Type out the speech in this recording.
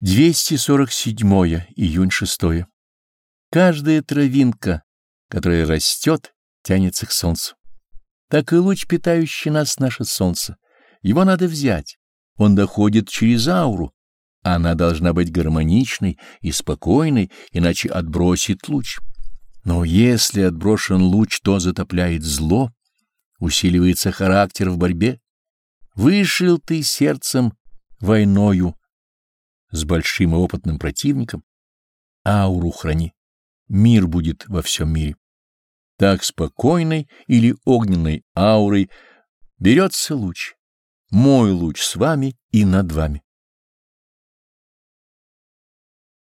247 июнь 6. Каждая травинка, которая растет, тянется к солнцу. Так и луч, питающий нас, наше солнце. Его надо взять. Он доходит через ауру. Она должна быть гармоничной и спокойной, иначе отбросит луч. Но если отброшен луч, то затопляет зло, усиливается характер в борьбе. Вышел ты сердцем войною, с большим и опытным противником, ауру храни. Мир будет во всем мире. Так спокойной или огненной аурой берется луч. Мой луч с вами и над вами.